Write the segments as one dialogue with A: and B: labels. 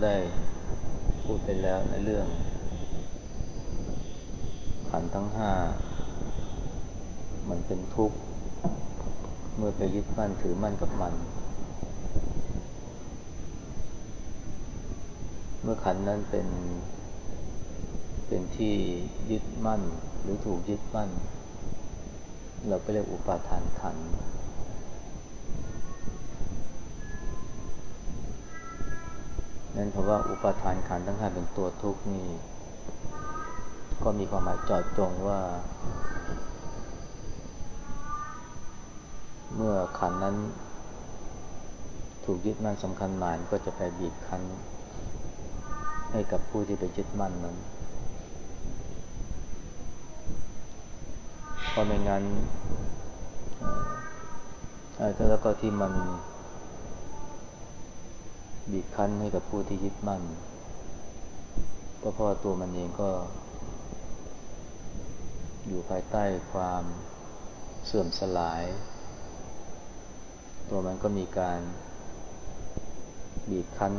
A: ก็ได้พูดไปแล้วในเรื่อง ขันทั้งห้า มันเป็นทุกข์ เมื่อไปยึดมั่นถือมั่นกับมัน เมื่อขันนั้นเป็น เป็นที่ยึดมั่นหรือถูกยึดมั่น เราก็เรียกอุปาทานขัน นั้นคำว่าอุปาทานขันทั้งห้าเป็นตัวทุกข์นี่ ก็มีความหมายจอดจงว่า เมื่อขันนั้น ถูกยึดมั่นสำคัญหมายก็จะไปบีบคั้น ให้กับผู้ที่ไปยึดมั่นนั้นเพราะไม่งั้นแล้วก็ที่มัน บีบคั้นให้กับผู้ที่ยึดมั่นก็เพราะตัวมันเองก็ อยู่ภายใต้ความเสื่อมสลาย ตัวมันก็มีการ บีบคั้น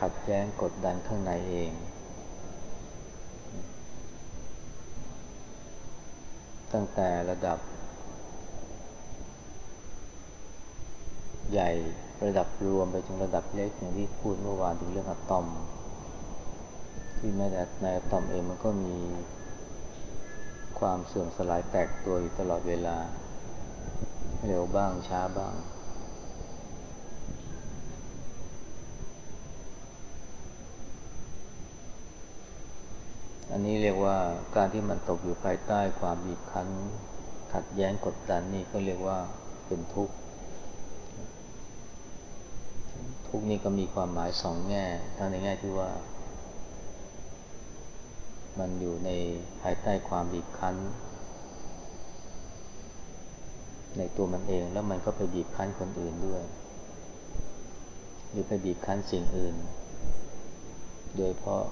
A: ขัดแย้งกดดันข้างในเอง ตั้งแต่ระดับ ใหญ่ระดับรวมไปถึงระดับเล็กอย่างที่พูดเมื่อวานถึงเรื่องอะตอม ที่แม้แต่ในอะตอมเองมันก็มีความเสื่อมสลายแตกตัวอยู่ตลอดเวลา เร็วบ้างช้าบ้าง อันนี้เรียกว่าการที่มันตกอยู่ภายใต้ความบีบคั้น ขัดแย้งกดดันนี่ก็เรียกว่าเป็นทุกข์ ทุกนี้ก็มีความหมายสองแง่ทั้งในแง่ที่ว่า มันอยู่ในภายใต้ความบีบคั้น ในตัวมันเองแล้วมันก็ไปบีบคั้นคนอื่นด้วย หรือไปบีบคั้นสิ่งอื่น โดยเพราะ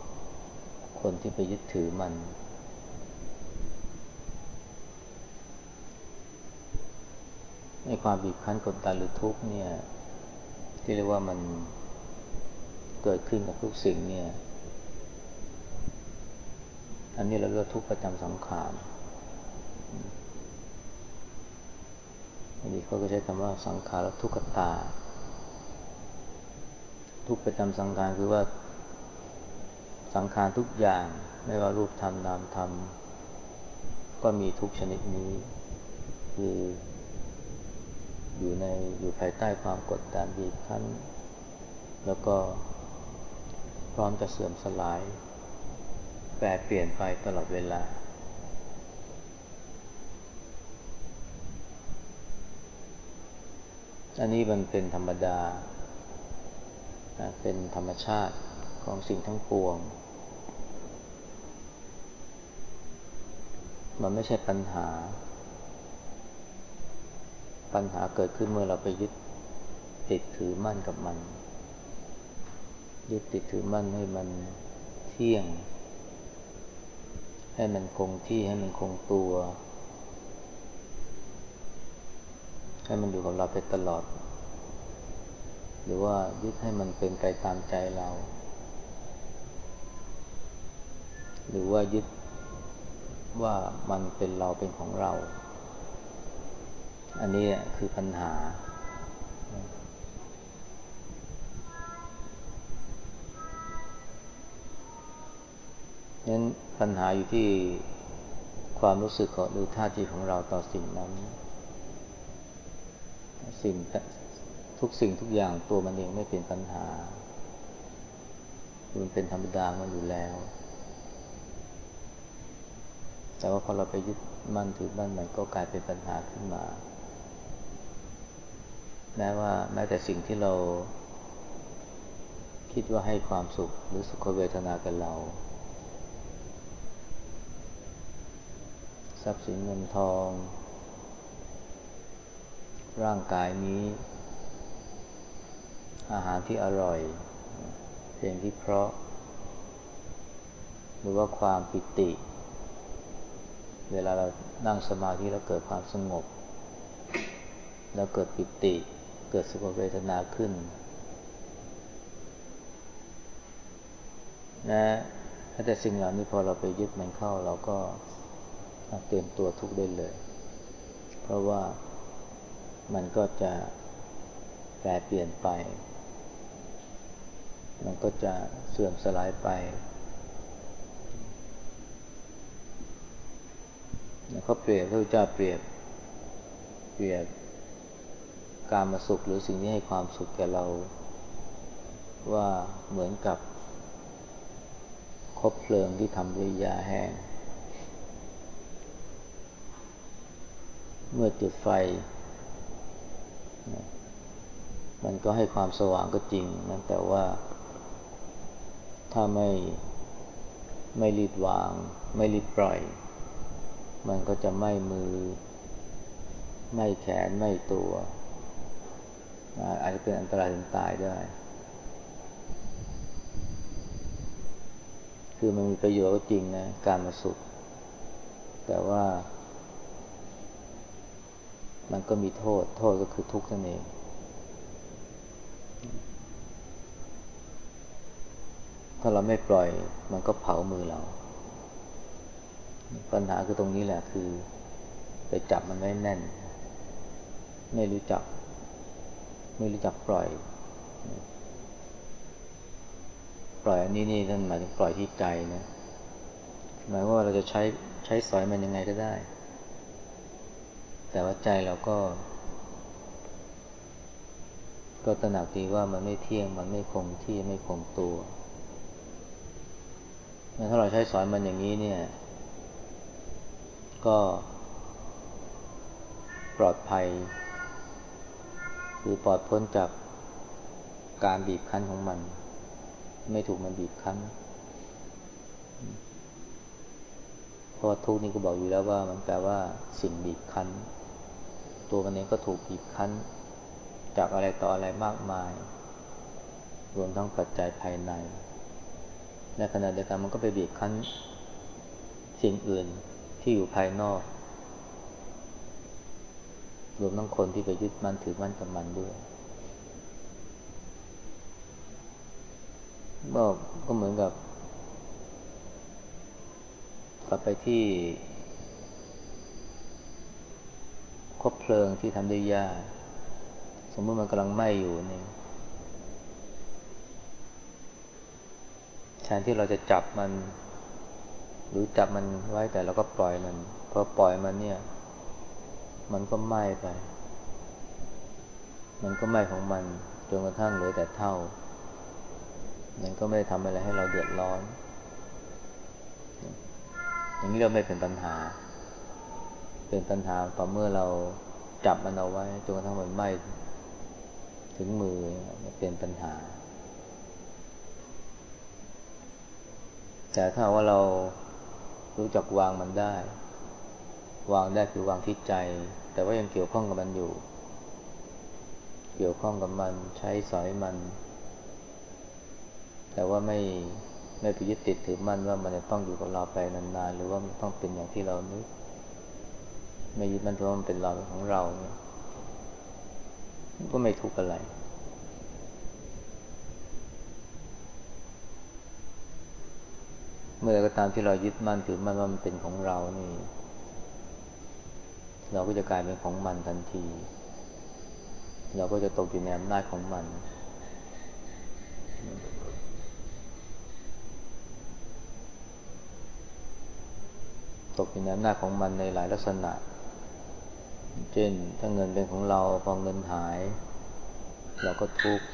A: คนที่ไปยึดถือมัน ในความบีบคั้นกดดันหรือทุกข์เนี่ย ที่เรียกว่ามันเกิดขึ้นกับทุกสิ่งเนี่ย อันนี้เราเรียกทุกประจำสังขารอันนี้เขาก็ใช้คำว่าสังขารทุกขตา ทุกประจำสังขารคือว่าสังขารทุกอย่างไม่ว่ารูปธรรมนามธรรมก็มีทุกชนิดนี้ คือ อยู่ในอยู่ภายใต้ความกดดันบีบคั้น แล้วก็พร้อมจะเสื่อมสลาย แปรเปลี่ยนไปตลอดเวลา อันนี้มันเป็นธรรมดา เป็นธรรมชาติของสิ่งทั้งปวง มันไม่ใช่ปัญหา ปัญหาเกิดขึ้นเมื่อเราไปยึดติดถือมั่นกับมัน ยึดติดถือมั่นให้มันเที่ยง ให้มันคงที่ให้มันคงตัว ให้มันอยู่กับเราไปตลอด หรือว่ายึดให้มันเป็นไปตามใจเรา หรือว่ายึดว่ามันเป็นเราเป็นของเรา อันนี้คือปัญหา นั้นปัญหาอยู่ที่ความรู้สึกของหรือท่าทีของเราต่อสิ่งนั้น สิ่งทุกสิ่งทุกอย่างตัวมันเองไม่เป็นปัญหา มันเป็นธรรมดามันอยู่แล้ว แต่ว่าพอเราไปยึดมั่นถือมั่นมันก็กลายเป็นปัญหาขึ้นมา แม้ว่าแม้แต่สิ่งที่เรา คิดว่าให้ความสุขหรือสุขเวทนากับเรา ทรัพย์สินเงินทอง ร่างกายนี้ อาหารที่อร่อย เพลงที่เพราะ หรือว่าความปิติ เวลาเรานั่งสมาธิแล้วเกิดความสงบ แล้วเกิดปิติ เกิดสุขเวทนาขึ้นนะแต่สิ่งเหล่านี้พอเราไปยึดมันเข้าเราก็เตรียมตัวทุกได้เลย เพราะว่ามันก็จะแปรเปลี่ยนไป มันก็จะเสื่อมสลายไปเขาเปรียบพระเจ้าเปรียบ เปรียบ การมาสุขหรือสิ่งนี้ให้ความสุขแก่เรา ว่าเหมือนกับคบเพลิงที่ทำด้วยยาแห้ง เมื่อจุดไฟ มันก็ให้ความสว่างก็จริงนะแต่ว่าถ้าไม่ไม่รีดวาง ไม่รีดปล่อย มันก็จะไหม้มือ ไม่แขน ไม่ตัว อาจจะเป็นอันตรายถึงตายได้ คือมันมีประโยชน์จริงนะ การมาสุข แต่ว่า มันก็มีโทษ โทษก็คือทุกข์นั่นเองถ้าเราไม่ปล่อย มันก็เผามือเรา ปัญหาคือตรงนี้แหละคือ ไปจับมันไว้แน่น ไม่รู้จัก ไม่รู้จักปล่อย ปล่อยอันนี้นี่นั่นหมายถึงปล่อยที่ใจนะหมายว่าเราจะใช้ใช้สอยมันยังไงก็ได้ แต่ว่าใจเราก็ ก็ตระหนักดีว่ามันไม่เที่ยงมันไม่คงที่ไม่คงตัวถ้าเราใช้สอยมันอย่างนี้เนี่ย ก็ปลอดภัย หรือปลอดพ้นจากการบีบคั้นของมัน ไม่ถูกมันบีบคั้นเพราะทุกนี้ก็บอกอยู่แล้วว่า มันแปลว่าสิ่งบีบคั้น ตัวมันเองก็ถูกบีบคั้น จากอะไรต่ออะไรมากมาย รวมทั้งปัจจัยภายในในขณะเดียวกันมันก็ไปบีบคั้น สิ่งอื่นที่อยู่ภายนอก รวมทั้งคนที่ไปยึดมั่นถือมั่นกับมันด้วยก็ก็เหมือนกับ กลับไปที่คบเพลิงที่ทำด้วยหญ้าสมมติมันกำลังไหม้อยู่นี่แทนที่เราจะจับมัน หรือจับมันไว้แต่เราก็ปล่อยมันพอปล่อยมันเนี่ย มันก็ไหม้ไป มันก็ไหม้ของมัน จนกระทั่งเหลือแต่เท่า มันก็ไม่ได้ทำอะไรให้เราเดือดร้อน อย่างนี้เราไม่เป็นปัญหา เป็นปัญหาต่อเมื่อเราจับมันเอาไว้จนกระทั่งมันไหม้ถึงมือเป็นปัญหา แต่ถ้าว่าเรารู้จักวางมันได้ วางได้คือวางที่ใจ แต่ว่ายังเกี่ยวข้องกับมันอยู่ เกี่ยวข้องกับมันใช้สอยมัน แต่ว่าไม่ไม่ไปยึดติดถือมั่นว่ามันจะต้องอยู่กับเราไปนานๆหรือว่ามันต้องเป็นอย่างที่เรานึกไม่ยึดมั่นว่ามันเป็นเราของเราเนี่ยก็ไม่ทุกข์อะไรเมื่อไรก็ตามที่เรายึดมั่นถือมั่นว่ามันเป็นของเรานี่ เราก็จะกลายเป็นของมันทันที เราก็จะตกอยู่ในอำนาจของมัน ตกอยู่ในอำนาจของมันในหลายลักษณะ เช่น ถ้าเงินเป็นของเราพอเงินหาย เราก็ทุกข์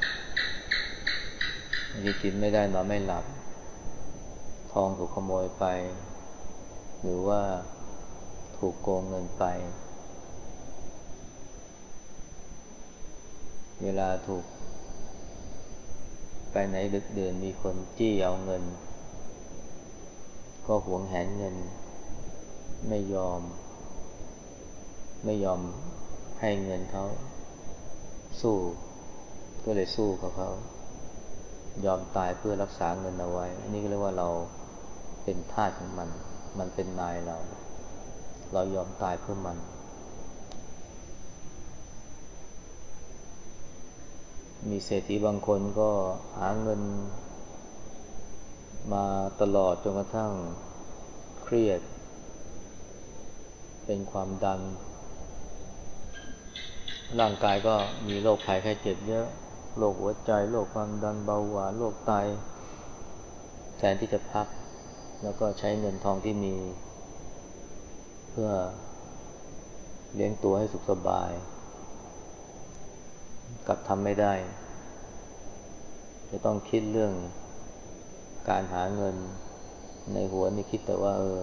A: มีกินไม่ได้นอนไม่หลับ ทองถูกขโมยไป หรือว่าถูกโกงเงินไป เวลาถูก ไปไหนดึกเดือนมีคนจี้เอาเงิน ก็หวงแหนเงิน ไม่ยอม ไม่ยอมให้เงินเขาสู้ ก็เลยสู้กับเขา ยอมตายเพื่อรักษาเงินเอาไว้ อันนี้ก็เรียกว่าเราเป็นทาสของมัน มันเป็นนายเรา เรายอมตายเพื่อมัน มีเศรษฐีบางคนก็หาเงินมาตลอดจนกระทั่งเครียด เป็นความดัน ร่างกายก็มีโรคภัยไข้เจ็บเยอะโรคหัวใจโรคความดันเบาหวานโรคไตแทนที่จะพัก แล้วก็ใช้เงินทองที่มี เพื่อเลี้ยงตัวให้สุขสบาย กลับทำไม่ได้ จะต้องคิดเรื่องการหาเงินในหัวนี่คิดแต่ว่า เออ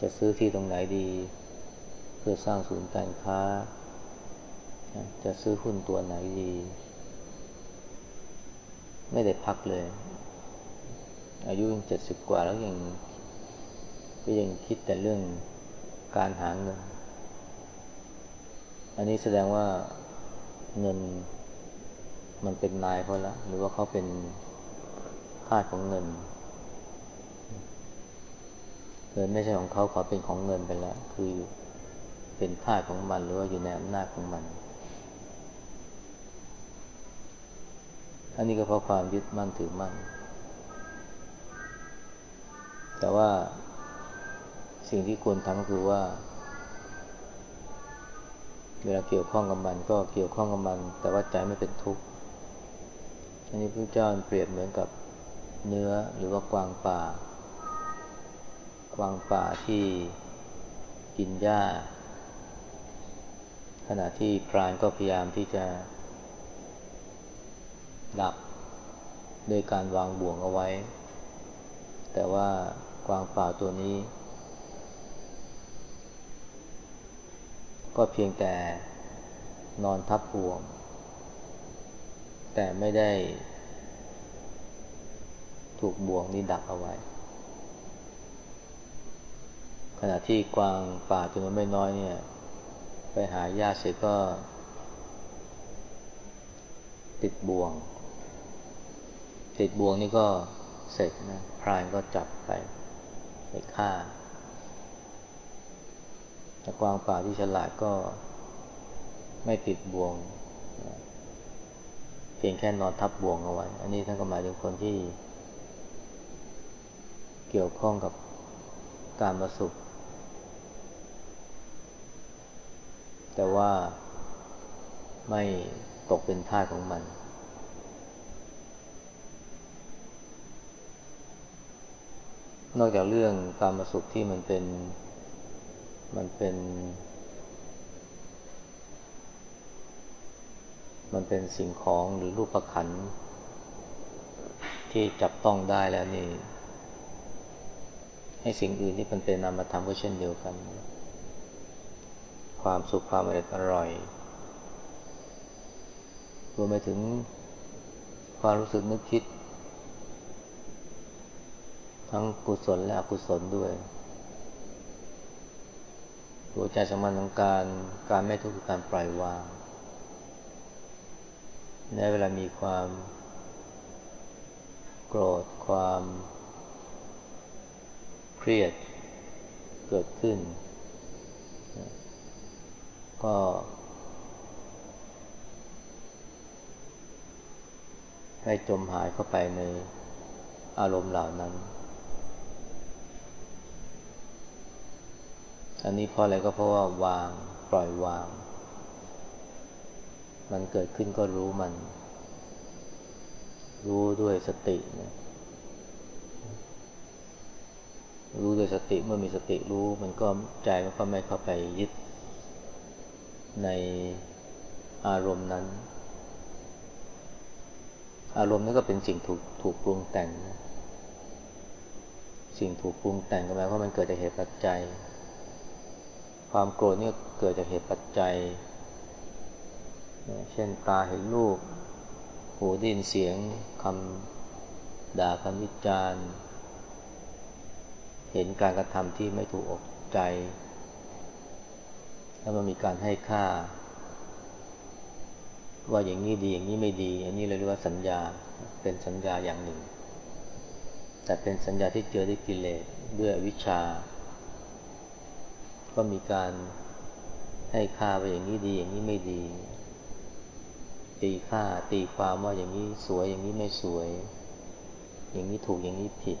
A: จะซื้อที่ตรงไหนดี เพื่อสร้างศูนย์การค้า จะซื้อหุ้นตัวไหนดี ไม่ได้พักเลย อายุยังเจ็ดสิบกว่าแล้วยังก็ยังคิดแต่เรื่องการหาเงิน อันนี้แสดงว่า เงินมันเป็นนายเขาแล้วหรือว่าเขาเป็นทาสของเงินเงินไม่ใช่ของเขาขอเป็นของเงินไปแล้ว คือเป็นทาสของมันหรือว่าอยู่ในอำนาจของมัน อันนี้ก็เพราะความยึดมั่นถือมั่น แต่ว่าสิ่งที่ควรทำคือว่า เวลาเกี่ยวข้องกับมันก็เกี่ยวข้องกับมัน แต่ว่าใจไม่เป็นทุกข์ อันนี้พระเจ้าเปรียบเหมือนกับเนื้อหรือว่ากวางป่า กวางป่าที่กินหญ้า ขณะที่พรานก็พยายามที่จะดักโดยการวางบ่วงเอาไว้ แต่ว่ากวางป่าตัวนี้ ก็เพียงแต่นอนทับบ่วง แต่ไม่ได้ ถูกบ่วงนี้ดักเอาไว้ ขณะที่กวางป่าจำนวนไม่น้อยเนี่ย ไปหาญาติเสร็จก็ ติดบ่วง ติดบ่วงนี่ก็เสร็จนะ พรานก็จับไปไปฆ่า แต่กวางป่าที่ฉลาดก็ไม่ติดบ่วง เพียงแค่นอนทับบ่วงเอาไว้ อันนี้ท่านก็หมายถึงคนที่ เกี่ยวข้องกับการมาสุข แต่ว่าไม่ตกเป็นท่าของมัน นอกจากเรื่องการมาสุขที่มันเป็น มันเป็น มันเป็นสิ่งของหรือรูปประคันที่จับต้องได้แล้วนี่ ให้สิ่งอื่นที่มันเป็นนามธรรมก็เช่นเดียวกัน ความสุขความอร่อยอร่อยรวมไปถึงความรู้สึกนึกคิด ทั้งกุศลและอกุศลด้วย หัวใจสมันของการการไม่ทุกข์คือการปล่อยวาง ในเวลามีความ โกรธความ เครียดเกิดขึ้น ก็ ให้จมหายเข้าไปในอารมณ์เหล่านั้น อันนี้เพราะอะไรก็เพราะว่าวางปล่อยวาง มันเกิดขึ้นก็รู้มัน รู้ด้วยสตินะรู้ด้วยสติเมื่อมีสติรู้ มันก็ใจมันก็ไม่เข้าไปยึด ในอารมณ์นั้น อารมณ์นั้นก็เป็นสิ่งถูกถูกปรุงแต่ง สิ่งถูกปรุงแต่งก็หมายความมันเกิดจากเหตุปัจจัย ความโกรธนี่เกิดจากเหตุปัจจัย เช่นตาเห็นรูป หูได้ยินเสียงคำด่าคำวิจารณ์ เห็นการกระทำที่ไม่ถูกอกใจ แล้วมันมีการให้ค่า ว่าอย่างนี้ดีอย่างนี้ไม่ดี อันนี้เราเรียกว่าสัญญาเป็นสัญญาอย่างหนึ่ง แต่เป็นสัญญาที่เจอด้วยกิเลสด้วยวิชา ก็มีการให้ค่าว่าอย่างนี้ดี อย่างนี้ไม่ดี ตีค่าตีความว่าอย่างนี้สวยอย่างนี้ไม่สวย อย่างนี้ถูกอย่างนี้ผิด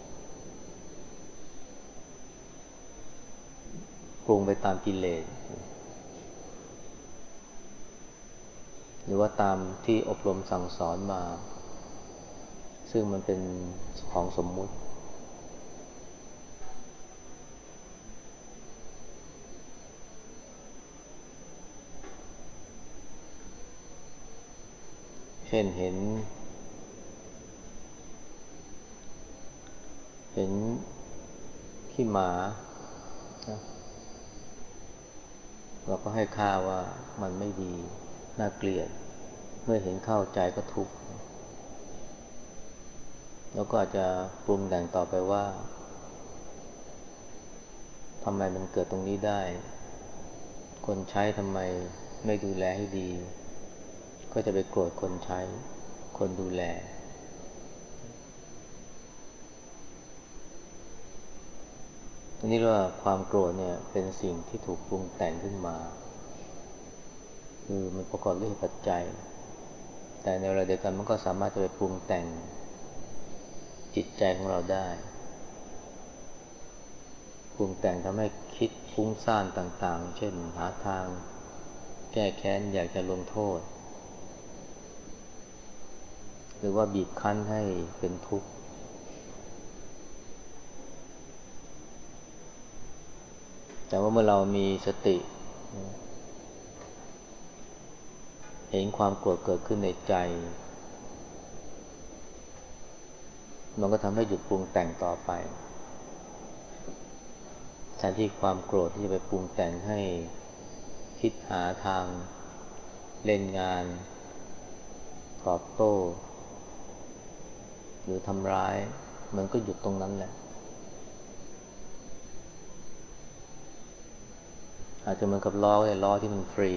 A: ปรุงไปตามกิเลสหรือว่าตามที่อบรมสั่งสอนมา ซึ่งมันเป็นของสมมุติ ช่นเห็น เห็นขี้หมาเราก็ให้ค่าว่ามันไม่ดี น่าเกลียด เมื่อเห็นเข้าใจก็ทุกข์แล้วก็อาจจะปรุงแต่งต่อไปว่าทำไมมันเกิดตรงนี้ได้ คนใช้ทำไมไม่ดูแลให้ดี ก็จะไปโกรธคนใช้ คนดูแล อันนี้ว่าความโกรธเนี่ยเป็นสิ่งที่ถูกปรุงแต่งขึ้นมา คือมันประกอบด้วยปัจจัย แต่ในเวลาเดียวกันมันก็สามารถจะไปปรุงแต่งจิตใจของเราได้ปรุงแต่งทำให้คิดฟุ้งซ่านต่างๆ เช่นหาทาง แก้แค้นอยากจะลงโทษ หรือว่าบีบคั้นให้เป็นทุกข์ แต่ว่าเมื่อเรามีสติ เห็นความโกรธเกิดขึ้นในใจ มันก็ทำให้หยุดปรุงแต่งต่อไปแทนที่ความโกรธที่จะไปปรุงแต่งให้คิดหาทางเล่นงานตอบโต้ หรือทำร้าย มันก็หยุดตรงนั้นแหละ อาจจะเหมือนกับล้อเลยล้อที่มันฟรี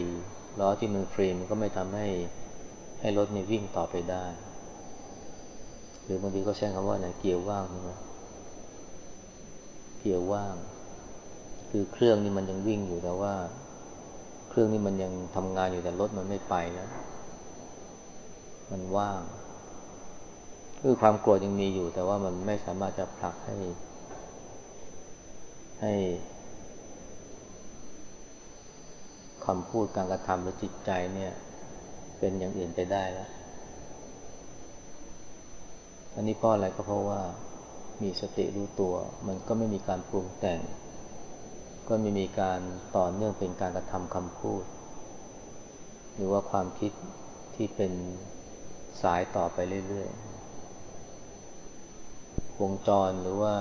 A: ล้อที่มันฟรีมันก็ไม่ทำให้ให้รถนี่วิ่งต่อไปได้ หรือบางทีก็ใช้คำว่าเนี่ยเกียร์ว่างใช่ไหมเกียร์ว่าง คือเครื่องนี่มันยังวิ่งอยู่แต่ว่า เครื่องนี่มันยังทำงานอยู่แต่รถมันไม่ไปแล้วมันว่าง คือความโกรธยังมีอยู่ แต่ว่ามันไม่สามารถจะผลักให้ ให้คำพูดการกระทำหรือจิตใจเนี่ย เป็นอย่างอื่นไปได้แล้ว อันนี้เพราะอะไรก็เพราะว่ามีสติรู้ตัว มันก็ไม่มีการปรุงแต่ง ก็ไม่มีการต่อเนื่องเป็นการกระทำคำพูด หรือว่าความคิดที่เป็นสายต่อไปเรื่อยๆ วงจรหรือว่า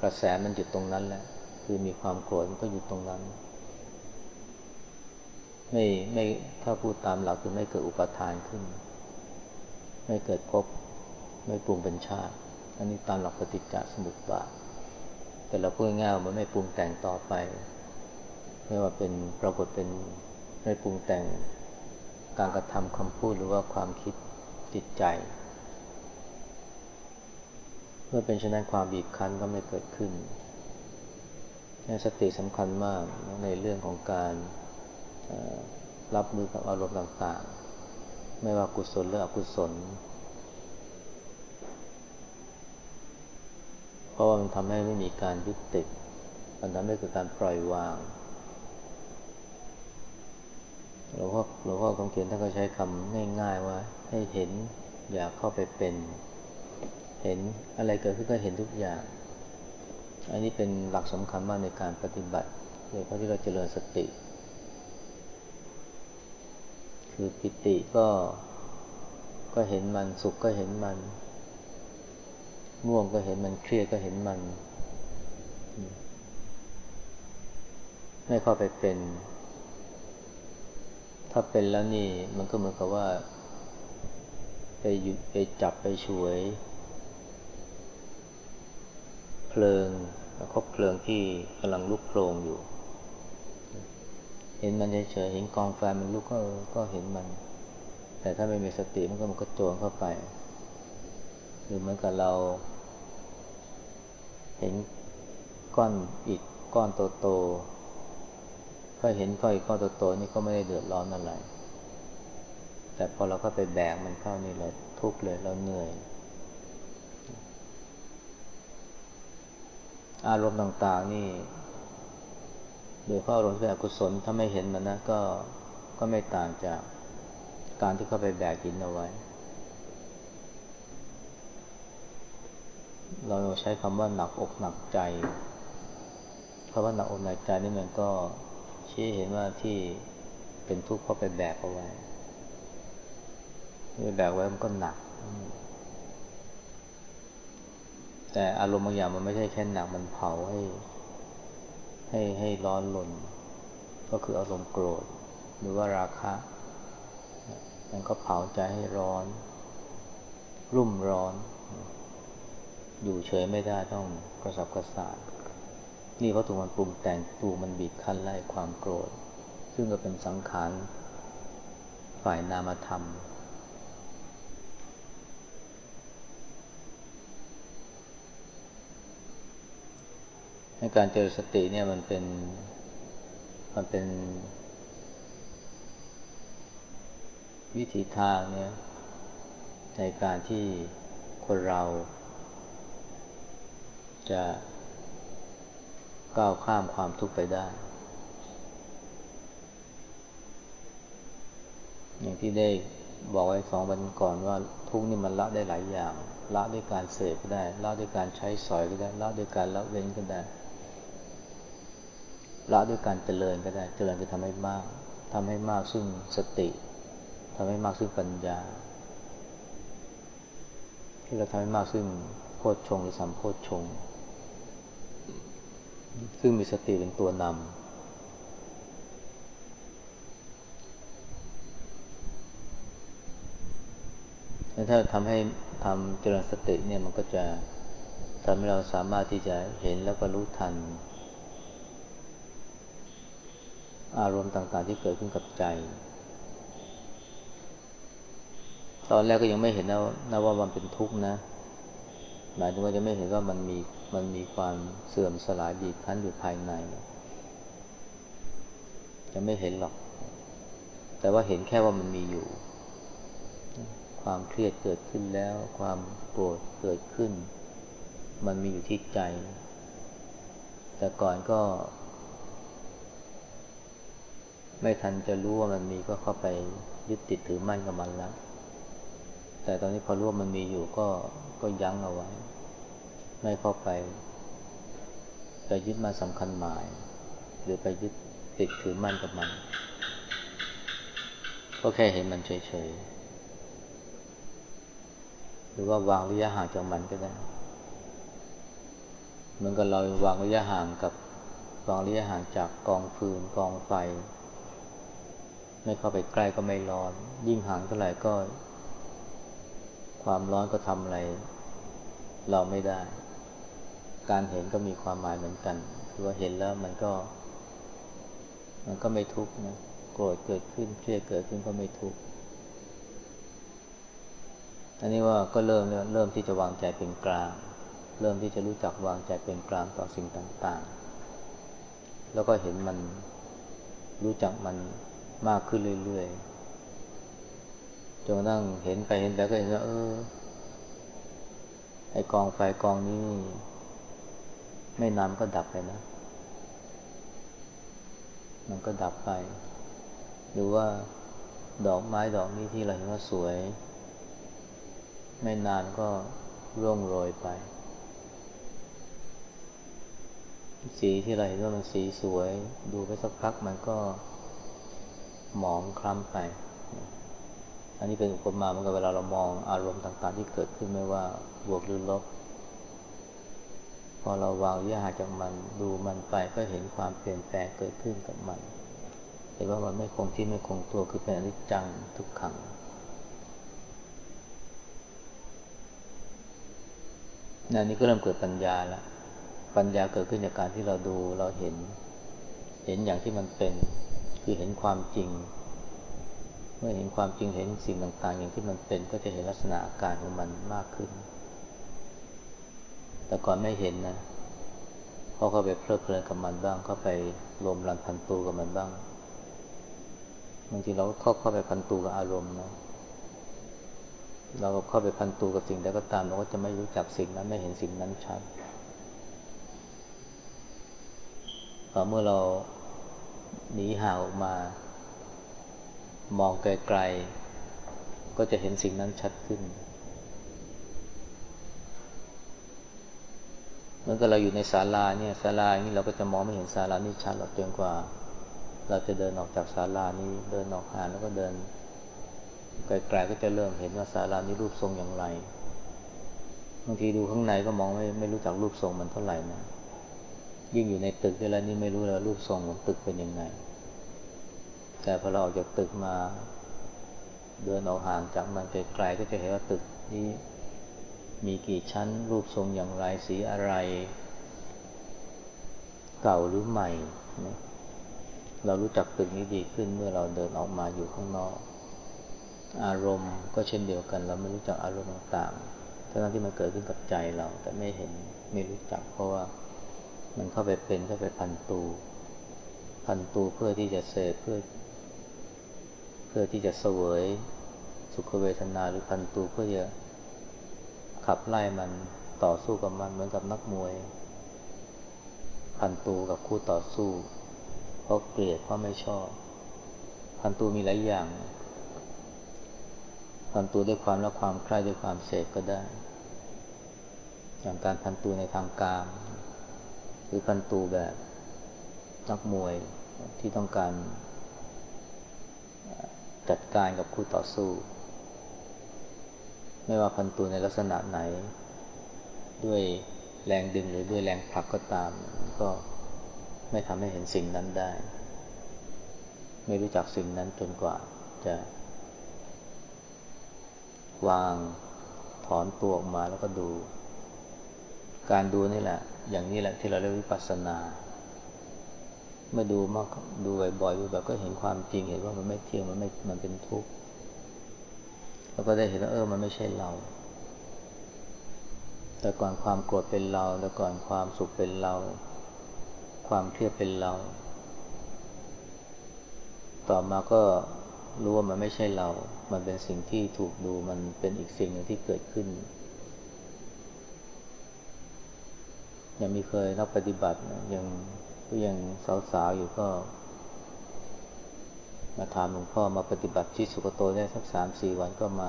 A: กระแสมันหยุดตรงนั้นแหละ คือมีความโกรธมันก็หยุดตรงนั้น ไม่ไม่ถ้าพูดตามหลักคือไม่เกิดอุปทานขึ้น ไม่เกิดภพไม่ปรุงเป็นชาติ อันนี้ตามหลักปฏิจจสมุปบาทแต่เราพูดง่ายๆมันไม่ปรุงแต่งต่อไป ไม่ว่าเป็นปรากฏเป็นไม่ปรุงแต่งการกระทำคำพูดหรือว่าความคิดจิตใจ เมื่อเป็นเช่นนั้นความบีบคั้นก็ไม่เกิดขึ้นสติสำคัญมากในเรื่องของการรับมือกับอารมณ์ต่างๆ ไม่ว่ากุศลหรืออกุศล เพราะว่ามันทำให้ไม่มีการยึดติด มันทำให้เกิดการปล่อยวางหลวงพ่อหลวงพ่อคำเขียนท่านก็ใช้คำง่าย ๆว่าให้เห็นอย่าเข้าไปเป็น เห็นอะไรเกิดขึ้นก็เห็นทุกอย่าง อันนี้เป็นหลักสำคัญมากในการปฏิบัติโดยเพราะที่เราเจริญสติ คือปิติก็ก็เห็นมันสุขก็เห็นมัน ง่วงก็เห็นมันเครียดก็เห็นมัน ไม่เข้าไปเป็น ถ้าเป็นแล้วนี่มันก็เหมือนกับว่า ไปหยุดไปจับไปช่วย ลิงคบเพลิงที่กำลังลุกโผลงอยู่ เห็นมันเฉยๆเห็นกองไฟมันลุกก็ก็เห็นมัน แต่ถ้าไม่มีสติมันก็มันก็โจรเข้าไป หรือเหมือนกับเรา เห็นก้อนอิฐก้อนโตๆก็เห็นก้อนอิฐก้อนโตๆนี่ก็ไม่ได้เดือดร้อนอะไร แต่พอเราก็ไปแบกมันเข้านี่เราทุกข์เลยเราเหนื่อย อารมณ์ต่างๆนี่ โดยข้ออารมณ์ที่เป็นอกุศลถ้าไม่เห็นมันนะก็ก็ไม่ต่างจากการที่เข้าไปแบกหินเอาไว้ เราใช้คำว่าหนักอกหนักใจคำว่าหนักอกหนักใจนี่มันก็ชี้เห็นว่าที่เป็นทุกข์เพราะไปแบกเอาไว้ไปแบกไว้มันก็หนัก แต่อารมณ์บางอย่างมันไม่ใช่แค่หนักมันเผาให้ ให้ให้ร้อนลน ก็คืออารมณ์โกรธ หรือว่าราคะ มันก็เผาใจให้ร้อน รุ่มร้อน อยู่เฉยไม่ได้ต้องกระสับกระส่ายนี่เพราะถูกมันปรุงแต่งถูกมันบีบคั้นไล่ความโกรธ ซึ่งก็เป็นสังขารฝ่ายนามธรรม การเจริญสติเนี่ยมันเป็น มันเป็น วิธีทางเนี่ยในการที่คนเรา จะก้าวข้ามความทุกข์ไปได้ อย่างที่ได้บอกไว้สองวันก่อนว่าทุกข์นี่มันละได้หลายอย่าง ละด้วยการเสพก็ได้ ละด้วยการใช้สอยก็ได้ ละด้วยการละเว้นก็ได้ ละด้วยการเจริญก็ได้ เจริญคือทำให้มากทำให้มากซึ่งสติทำให้มากซึ่งปัญญา ที่เราทำให้มากซึ่งโพชฌงหรือสัมโพชฌงซึ่งมีสติเป็นตัวนำถ้าทำให้ทำเจริญสติเนี่ยมันก็จะทำให้เราสามารถที่จะเห็นแล้วก็รู้ทัน อารมณ์ต่างๆ ที่เกิดขึ้นกับใจ ตอนแรกก็ยังไม่เห็นนะนะว่ามันเป็นทุกข์นะ หมายถึงว่าจะไม่เห็นว่ามันมีมันมีความเสื่อมสลายบีบคั้นอยู่ภายใน จะไม่เห็นหรอก แต่ว่าเห็นแค่ว่ามันมีอยู่ ความเครียดเกิดขึ้นแล้ว ความโกรธเกิดขึ้น มันมีอยู่ที่ใจ แต่ก่อนก็ ไม่ทันจะรู้ว่ามันมีก็เข้าไปยึดติดถือมั่นกับมันแล้ว แต่ตอนนี้พอรู้ว่ามันมีอยู่ก็ก็ยั้งเอาไว้ ไม่เข้าไปไปยึดมาสำคัญหมาย หรือไปยึดติดถือมั่นกับมัน ก็แค่เห็นมันเฉยๆ หรือว่าวางระยะห่างจากมันก็ได้เหมือนกับเราวางระยะห่างกับวางระยะห่างจากกองฟืนกองไฟ ไม่เข้าไปใกล้ก็ไม่ร้อน ยิ่งห่างเท่าไหร่ก็ ความร้อนก็ทำอะไร เราไม่ได้ การเห็นก็มีความหมายเหมือนกัน คือว่าเห็นแล้วมันก็ มันก็ไม่ทุกข์นะโกรธเกิดขึ้นเครียดเกิดขึ้นก็ไม่ทุกข์อันนี้ว่าก็เริ่มเริ่มที่จะวางใจเป็นกลาง เริ่มที่จะรู้จักวางใจเป็นกลางต่อสิ่งต่าง ๆ แล้วก็เห็นมันรู้จักมัน มากขึ้นเรื่อยๆ จนนั่งเห็นไปเห็นไปก็เห็นว่าเออ ไอกองไฟกองนี้ ไม่นานก็ดับไปนะ มันก็ดับไป หรือว่าดอกไม้ดอกนี้ที่เราเห็นว่าสวย ไม่นานก็ร่วงโรยไป สีที่เราเห็นว่ามันสีสวย ดูไปสักพักมันก็ หมองคล้ำไป อันนี้เป็นอุปมาเหมือนกับเวลาเรามองอารมณ์ต่าง ๆ ที่เกิดขึ้นไม่ว่าบวกหรือลบ พอเราวางระยะห่าจากมันดูมันไปก็เห็นความเปลี่ยนแปลงเกิดขึ้นกับมัน เห็นว่ามันไม่คงที่ไม่คงตัวคือเป็นอนิจจังทุกขังนั่นนี่ก็เริ่มเกิดปัญญาแล้วปัญญาเกิดขึ้นจากการที่เราดูเราเห็น เห็นอย่างที่มันเป็น คือเห็นความจริง เมื่อเห็นความจริงเห็นสิ่งต่างๆ อย่างที่มันเป็นก็จะเห็นลักษณะอาการของมันมากขึ้น แต่ก่อนไม่เห็นนะพอเข้าไปเพลิดเพลินกับมันบ้างเข้าไปรวมรันพันตูกับมันบ้างบางทีเราเข้าเข้าไปพันตูกับอารมณ์นะเราเข้าไปพันตูกับสิ่งใดก็ตามเราก็จะไม่รู้จักสิ่งนั้นไม่เห็นสิ่งนั้นชัดพอเมื่อเรา หนีห่างออกมา มองไกลๆ ก็จะเห็นสิ่งนั้นชัดขึ้นเหมือนกับเราอยู่ในศาลาเนี่ยศาลานี้เราก็จะมองไม่เห็นศาลานี้ชัดหรอกจนกว่า เราจะเดินออกจากศาลานี้เดินออกห่างแล้วก็เดินไกลๆก็จะเริ่มเห็นว่าศาลานี้รูปทรงอย่างไรบางทีดูข้างในก็มองไม่ไม่รู้จักรูปทรงมันเท่าไหร่นะ ยิ่งอยู่ในตึกด้วยแล้วนี่ไม่รู้แล้วรูปทรงของตึกเป็นยังไง แต่พอเราออกจากตึกมา เดินออกห่างจากมันไกลๆก็จะเห็นว่าตึกนี้มีกี่ชั้น รูปทรงอย่างไรสีอะไร เก่าหรือใหม่ เรารู้จักตึกนี้ดีขึ้นเมื่อเราเดินออกมาอยู่ข้างนอก อารมณ์ก็เช่นเดียวกัน เราไม่รู้จักอารมณ์ต่างๆทั้งที่มันเกิดขึ้นกับใจเราแต่ไม่เห็นไม่รู้จักเพราะว่า มันเข้าไปเป็นเข้าไปพันตู พันตูเพื่อที่จะเสพเพื่อ เพื่อที่จะเสวย สุขเวทนาหรือพันตูเพื่อจะขับไล่มันต่อสู้กับมันเหมือนกับนักมวย พันตูกับคู่ต่อสู้ เพราะเกลียดเพราะไม่ชอบ พันตูมีหลายอย่าง พันตูด้วยความรักความใคร่ด้วยความเสพก็ได้ อย่างการพันตูในทางการ หรือพันตูแบบนักมวยที่ต้องการจัดการกับคู่ต่อสู้ ไม่ว่าพันตูในลักษณะไหน ด้วยแรงดึงหรือด้วยแรงผลักก็ตาม ก็ไม่ทำให้เห็นสิ่งนั้นได้ ไม่รู้จักสิ่งนั้นจนกว่าจะ วางถอนตัวออกมาแล้วก็ดู การดูนี่แหละ อย่างนี้แหละที่เราเรียกวิปัสสนา เมื่อดูมากดูบ่อยๆดูแบบก็เห็นความจริงเห็นว่ามันไม่เที่ยงมันไม่มันเป็นทุกข์แล้วก็ได้เห็นว่าเออมันไม่ใช่เรา แต่ก่อนความโกรธเป็นเรา แต่ก่อนความสุขเป็นเรา ความเครียดเป็นเรา ต่อมาก็รู้ว่ามันไม่ใช่เรา มันเป็นสิ่งที่ถูกดูมันเป็นอีกสิ่งหนึ่งที่เกิดขึ้น ยังมีเคยนักปฏิบัติยังก็ยังสาวๆอยู่ก็ มาถามหลวงพ่อมาปฏิบัติที่สุกโตได้สักสามสี่วันก็มา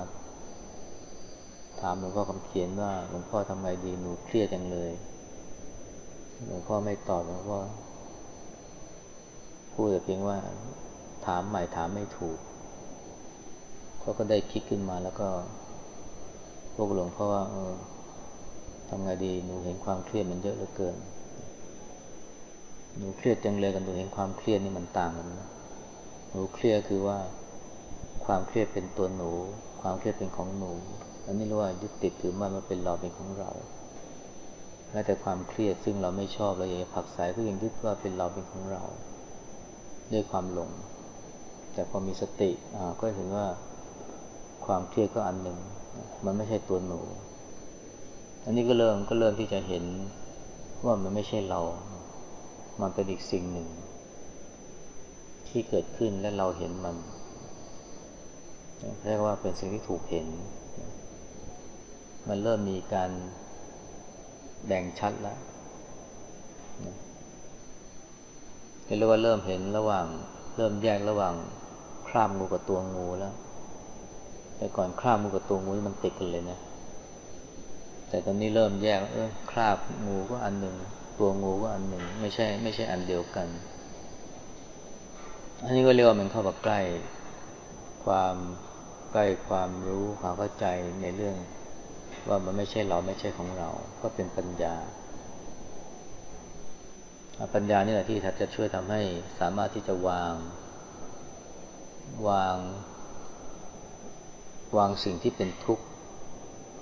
A: ถามหลวงพ่อคำเขียนว่าหลวงพ่อทำไงดีหนูเครียดจังเลยหลวงพ่อไม่ตอบหลวงพ่อพูดแต่เพียงว่า ถามใหม่ถามไม่ถูกเขาก็ได้คิดขึ้นมาแล้วก็พวกหลวงพ่อว่าเออ ทำไงดีหนูเห็นความเครียดมันเยอะเหลือเกิน หนูเครียดจังเลยกับหนูเห็นความเครียดนี่มันต่างกันนะหนูเครียดคือว่า ความเครียดเป็นตัวหนู ความเครียดเป็นของหนู อันนี้เรียกว่ายึดติดถือมันมาเป็นเราเป็นของเราแม้แต่ความเครียดซึ่งเราไม่ชอบเราอยากจะผักสายก็ยังยึดว่าเป็นเราเป็นของเรา ด้วยความหลง แต่พอมีสติก็เห็นว่าความเครียดก็อันหนึ่งมันไม่ใช่ตัวหนู อันนี้ก็เริ่มก็เริ่มที่จะเห็นว่ามันไม่ใช่เรา มันเป็นอีกสิ่งหนึ่ง ที่เกิดขึ้นและเราเห็นมันเรียกว่าเป็นสิ่งที่ถูกเห็น มันเริ่มมีการแบ่งชัดแล้วเรียกว่าเริ่มเห็นระหว่าง เริ่มแยกระหว่างคราบงูกับตัวงูแล้ว แต่ก่อนคราบงูกับตัวงูมันติดกันเลยนะ แต่ตอนนี้เริ่มแยกเออคราบงูก็อันหนึ่ง ตัวงูก็อันหนึ่ง ไม่ใช่ ไม่ใช่อันเดียวกัน อันนี้ก็เรียกว่ามันเข้ามาใกล้ ความใกล้ความรู้ความเข้าใจในเรื่อง ว่ามันไม่ใช่เราไม่ใช่ของเรา ก็เป็นปัญญา ปัญญานี่แหละที่จะช่วยทำให้สามารถที่จะวาง วาง วางสิ่งที่เป็นทุกข์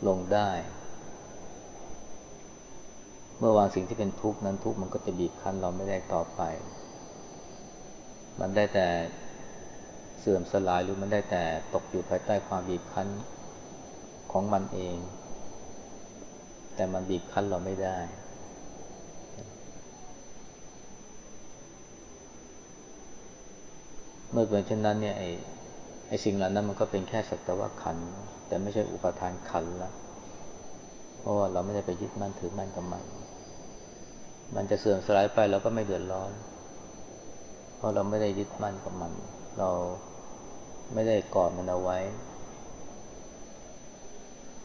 A: ลงได้ เมื่อวางสิ่งที่เป็นทุกข์นั้นทุกข์มันก็จะบีบคั้นเราไม่ได้ต่อไป มันได้แต่เสื่อมสลายหรือมันได้แต่ตกอยู่ภายใต้ความบีบคั้นของมันเอง แต่มันบีบคั้นเราไม่ได้ เมื่อเป็นเช่นนั้นเนี่ยไอ้ไอ้สิ่งเหล่านั้นมันก็เป็นแค่สัตว์ว่าขัน แต่ไม่ใช่อุปทานขันแล้วเพราะว่าเราไม่ได้ไปยึดมั่นถือมั่นกับมัน มันจะเสื่อมสลายไปเราก็ไม่เดือดร้อน เพราะเราไม่ได้ยึดมั่นกับมัน เราไม่ได้กอดมันเอาไว้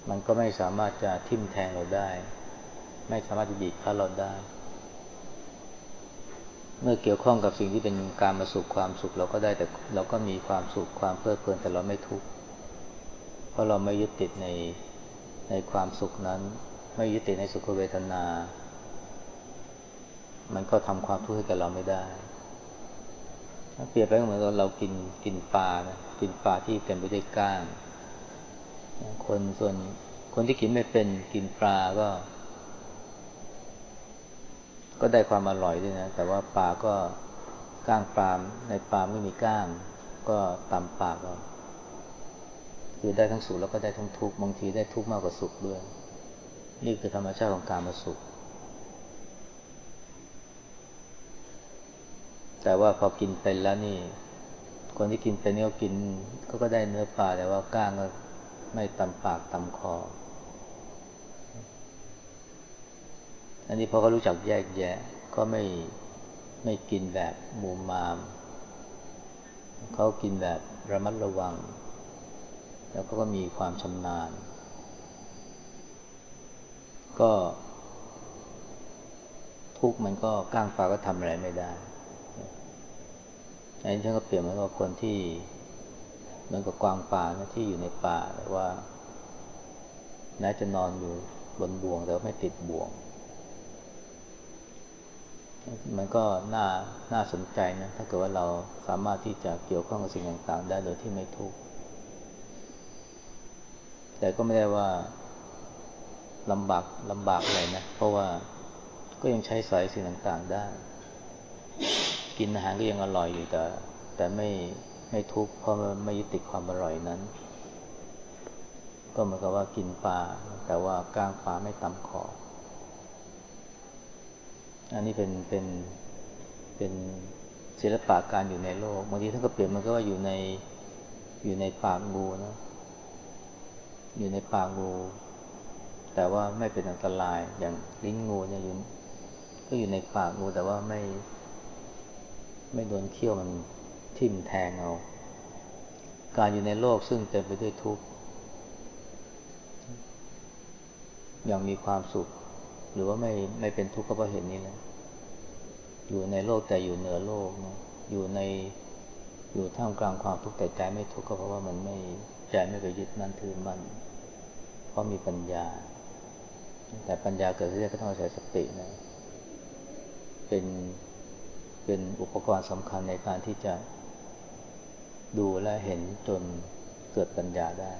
A: มันก็ไม่สามารถจะทิ่มแทงเราได้ ไม่สามารถจะบีบคั้นเราได้ เมื่อเกี่ยวข้องกับสิ่งที่เป็นการมาสุขความสุขเราก็ได้แต่เราก็มีความสุขความเพลิดเพลินแต่เราไม่ทุกข์ เพราะเราไม่ยึดติดในในความสุขนั้น ไม่ยึดติดในสุขเวทนา มันก็ทำความทุกข์ให้กับเราไม่ได้เปรียบไปเหมือนกับเรากินกินปลานะกินปลาที่เต็มไปด้วยก้าง คนส่วนคนที่กินไม่เป็นกินปลาก็ ก็ได้ความอร่อยด้วยนะ แต่ว่าปลาก็ก้างปลาในปลาไม่มีก้าง ก็ตำปากเราคือได้ทั้งสุขแล้วก็ได้ทั้งทุกข์บางทีได้ทุกข์มากกว่าสุขด้วย นี่คือธรรมชาติของการมาสุข แต่ว่าพอกินเป็นแล้วนี่ คนที่กินเป็นนี่ก็กินก็ก็ได้เนื้อปลาแต่ว่าก้างก็ไม่ตำปากตำคอ อันนี้พอเขารู้จักแยกแยะ ก็ไม่ไม่กินแบบมูมาม เขากินแบบระมัดระวัง แล้วก็มีความชำนาญ ก็ ทุกมันก็ก้างปลาก็ทำอะไรไม่ได้ อันนี้ฉันก็เปรียบเหมือนกับคนที่เหมือนกับกวางป่านะที่อยู่ในป่าแต่ว่าแม้จะนอนอยู่บนบ่วงแต่ไม่ติดบ่วง มันก็น่าน่าสนใจนะ ถ้าเกิดว่าเราสามารถที่จะเกี่ยวข้องกับสิ่งต่างๆ ได้โดยที่ไม่ทุกข์แต่ก็ไม่ได้ว่าลำบากลำบากเลยนะ เพราะว่าก็ยังใช้สายสิ่งต่างๆได้ กินอาหารก็ยังอร่อยอยู่แต่ แต่ไม่ไม่ทุกข์เพราะไม่ยึดติดความอร่อยนั้น ก็เหมือนกับว่ากินปลาแต่ว่าก้างปลาไม่ตำคออันนี้เป็นเป็นเป็นศิลปะการอยู่ในโลกบางทีท่านก็เปลี่ยนมันก็ว่าอยู่ในอยู่ในปากงูนะอยู่ในปากงู แต่ว่าไม่เป็นอันตรายอย่างลิ้นงูเนี่ยอยู่ก็อยู่ในปากงูแต่ว่าไม่ ไม่โดนเขี้ยวมันทิ่มแทงเอา การอยู่ในโลกซึ่งเต็มไปด้วยทุกข์อย่างมีความสุข หรือว่าไม่ไม่เป็นทุกข์ก็เพราะเห็นนี้แหละอยู่ในโลกแต่อยู่เหนือโลกนะอยู่ในอยู่ท่ามกลางความทุกข์แต่ใจไม่ทุกข์ก็เพราะว่ามันไม่ใจไม่ไปยึดมั่นถือมั่นเพราะมีปัญญา แต่ปัญญาเกิดขึ้นก็ต้องอาศัยสตินะ เป็น เป็นอุปกรณ์สำคัญในการที่จะดูและเห็นจนเกิดปัญญาได้